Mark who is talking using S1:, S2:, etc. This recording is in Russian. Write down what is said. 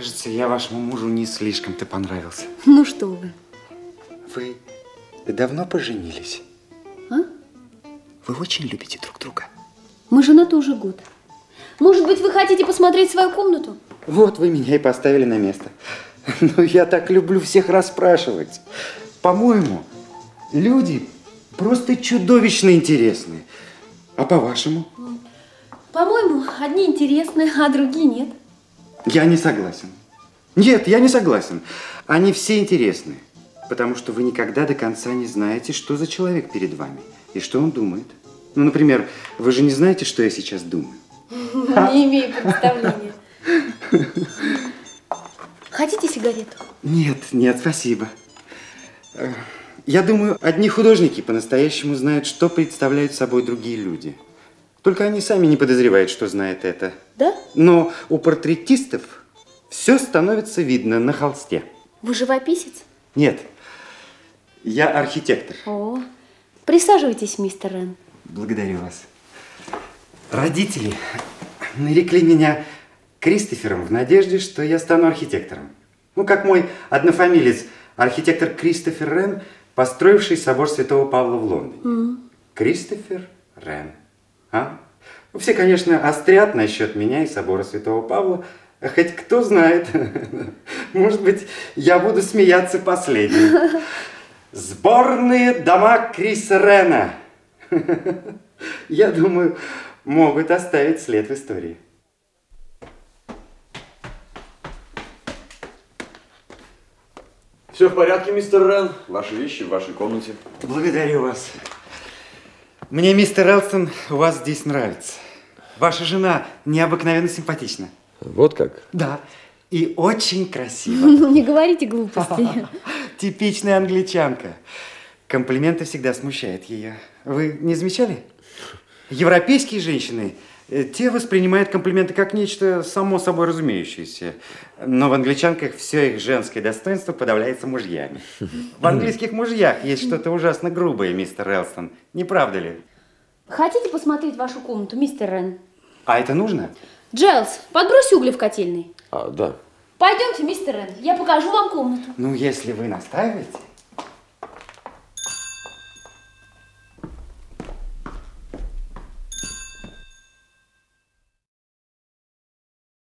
S1: Кажется, я вашему мужу не слишком-то понравился.
S2: Ну что вы.
S1: Вы давно поженились?
S2: А?
S1: Вы очень любите друг друга.
S2: Мы женаты уже год. Может быть, вы хотите посмотреть свою комнату?
S1: Вот вы меня и поставили на место. Ну, я так люблю всех расспрашивать. По-моему, люди просто чудовищно интересные. А по-вашему?
S2: По-моему, одни интересные, а другие нет.
S1: Я не согласен. Нет, я не согласен. Они все интересны. Потому что вы никогда до конца не знаете, что за человек перед вами и что он думает. Ну, например, вы же не знаете, что я сейчас думаю.
S2: Не имею представления. Хотите сигарету?
S1: Нет, нет, спасибо. Э, Я думаю, одни художники по-настоящему знают, что представляют собой другие люди. Только они сами не подозревают, что знают это.
S2: Да?
S1: Но у портретистов все становится видно на холсте.
S2: Вы живописец?
S1: Нет, я архитектор.
S2: О, присаживайтесь, мистер Рен.
S1: Благодарю вас. Родители нарекли меня Кристофером в надежде, что я стану архитектором. Ну, как мой однофамилец, архитектор Кристофер Рен, построивший собор Святого Павла в Лондоне. Кристофер Рен. А? Ну, Все, конечно, острят насчет меня и собора Святого Павла, хоть кто знает, может быть, я буду смеяться последним. Сборные дома Криса Рена. Я думаю, могут оставить след в истории.
S3: Все в порядке, мистер Рен. Ваши вещи в вашей комнате.
S1: Благодарю вас. Мне, мистер Элстон, у вас здесь нравится. Ваша жена необыкновенно симпатична.
S3: Вот как?
S1: Да, и очень красиво.
S2: Ну, не говорите глупости.
S1: Типичная англичанка. Комплименты всегда смущают ее. Вы не замечали? Европейские женщины, те воспринимают комплименты как нечто само собой разумеющееся. Но в англичанках все их женское достоинство подавляется мужьями. В английских мужьях есть что-то ужасно грубое, мистер Элстон. Не правда ли?
S2: Хотите посмотреть вашу комнату, мистер Рен?
S1: А это нужно?
S2: Джайлз, подбрось угли в котельный.
S3: А, да.
S2: Пойдемте, мистер Рен, я покажу вам комнату.
S1: Ну, если вы настаиваете.